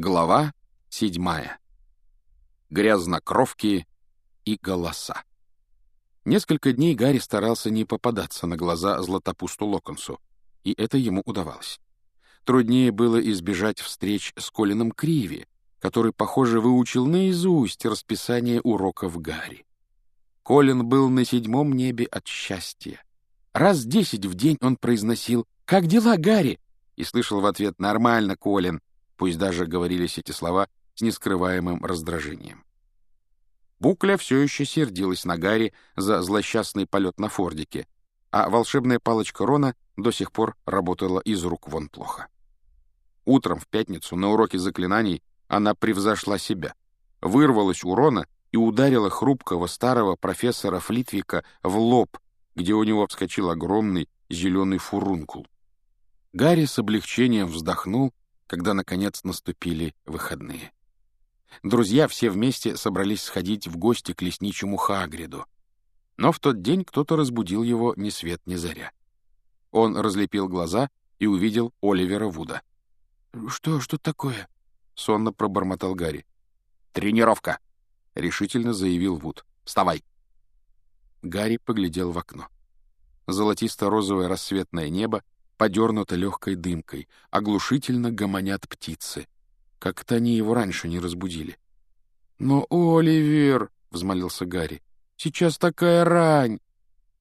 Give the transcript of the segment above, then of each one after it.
Глава седьмая. Грязнокровки и голоса. Несколько дней Гарри старался не попадаться на глаза Златопусту Локонсу, и это ему удавалось. Труднее было избежать встреч с Колином Криви, который, похоже, выучил наизусть расписание уроков Гарри. Колин был на седьмом небе от счастья. Раз десять в день он произносил «Как дела, Гарри?» и слышал в ответ «Нормально, Колин», пусть даже говорились эти слова с нескрываемым раздражением. Букля все еще сердилась на Гарри за злосчастный полет на Фордике, а волшебная палочка Рона до сих пор работала из рук вон плохо. Утром в пятницу на уроке заклинаний она превзошла себя, вырвалась у Рона и ударила хрупкого старого профессора Флитвика в лоб, где у него вскочил огромный зеленый фурункул. Гарри с облегчением вздохнул когда, наконец, наступили выходные. Друзья все вместе собрались сходить в гости к лесничему Хагриду. Но в тот день кто-то разбудил его ни свет ни заря. Он разлепил глаза и увидел Оливера Вуда. «Что, что такое?» — сонно пробормотал Гарри. «Тренировка!» — решительно заявил Вуд. «Вставай!» Гарри поглядел в окно. Золотисто-розовое рассветное небо подернуто легкой дымкой, оглушительно гомонят птицы. Как-то они его раньше не разбудили. «Но, Оливер!» — взмолился Гарри. «Сейчас такая рань!»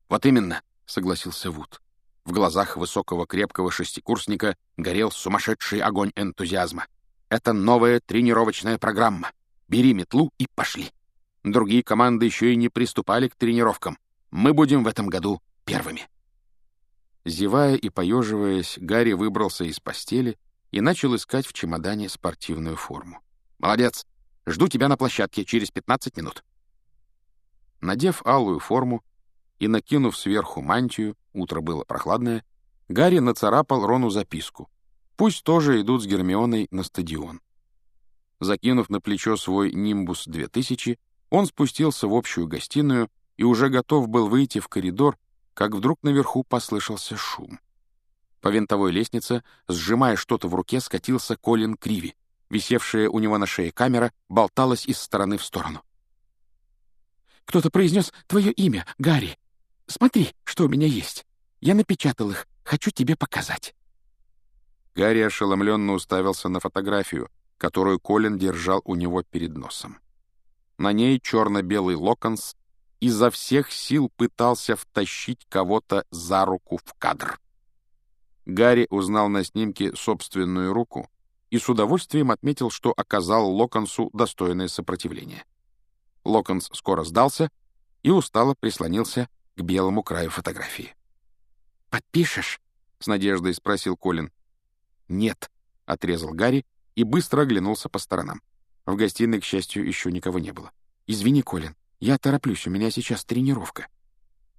«Вот именно!» — согласился Вуд. В глазах высокого крепкого шестикурсника горел сумасшедший огонь энтузиазма. «Это новая тренировочная программа. Бери метлу и пошли!» Другие команды еще и не приступали к тренировкам. Мы будем в этом году первыми. Зевая и поеживаясь, Гарри выбрался из постели и начал искать в чемодане спортивную форму. «Молодец! Жду тебя на площадке через 15 минут». Надев алую форму и накинув сверху мантию, утро было прохладное, Гарри нацарапал Рону записку. Пусть тоже идут с Гермионой на стадион. Закинув на плечо свой «Нимбус 2000», он спустился в общую гостиную и уже готов был выйти в коридор, как вдруг наверху послышался шум. По винтовой лестнице, сжимая что-то в руке, скатился Колин Криви. Висевшая у него на шее камера болталась из стороны в сторону. «Кто-то произнес твое имя, Гарри. Смотри, что у меня есть. Я напечатал их. Хочу тебе показать». Гарри ошеломленно уставился на фотографию, которую Колин держал у него перед носом. На ней черно-белый локонс изо всех сил пытался втащить кого-то за руку в кадр. Гарри узнал на снимке собственную руку и с удовольствием отметил, что оказал Локонсу достойное сопротивление. Локонс скоро сдался и устало прислонился к белому краю фотографии. «Подпишешь?» — с надеждой спросил Колин. «Нет», — отрезал Гарри и быстро оглянулся по сторонам. В гостиной, к счастью, еще никого не было. «Извини, Колин, я тороплюсь, у меня сейчас тренировка».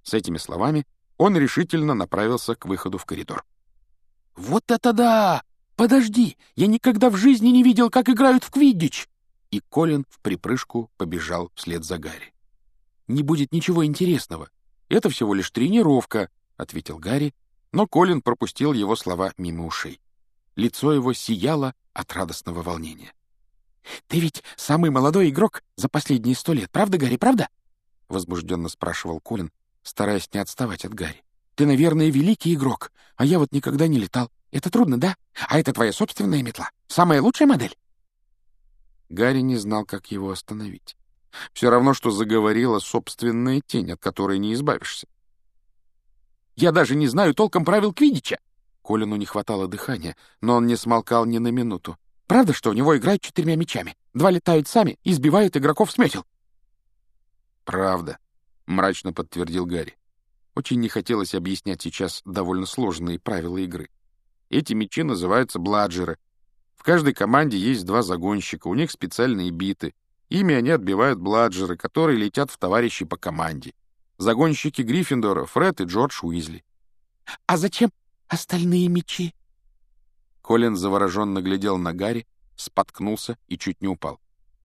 С этими словами он решительно направился к выходу в коридор. «Вот это да! Подожди! Я никогда в жизни не видел, как играют в квиддич!» И Колин в припрыжку побежал вслед за Гарри. «Не будет ничего интересного. Это всего лишь тренировка», — ответил Гарри, но Колин пропустил его слова мимо ушей. Лицо его сияло от радостного волнения. «Ты ведь самый молодой игрок за последние сто лет, правда, Гарри, правда?» — возбужденно спрашивал Колин, стараясь не отставать от Гарри. «Ты, наверное, великий игрок, а я вот никогда не летал. Это трудно, да? А это твоя собственная метла? Самая лучшая модель?» Гарри не знал, как его остановить. Все равно, что заговорила собственная тень, от которой не избавишься. «Я даже не знаю толком правил Квидича!» Колину не хватало дыхания, но он не смолкал ни на минуту. Правда, что у него играют четырьмя мячами? Два летают сами и сбивают игроков с метел. «Правда», — мрачно подтвердил Гарри. Очень не хотелось объяснять сейчас довольно сложные правила игры. Эти мячи называются бладжеры. В каждой команде есть два загонщика, у них специальные биты. Ими они отбивают бладжеры, которые летят в товарищей по команде. Загонщики Гриффиндора — Фред и Джордж Уизли. «А зачем остальные мячи?» Колин завороженно глядел на Гарри, споткнулся и чуть не упал.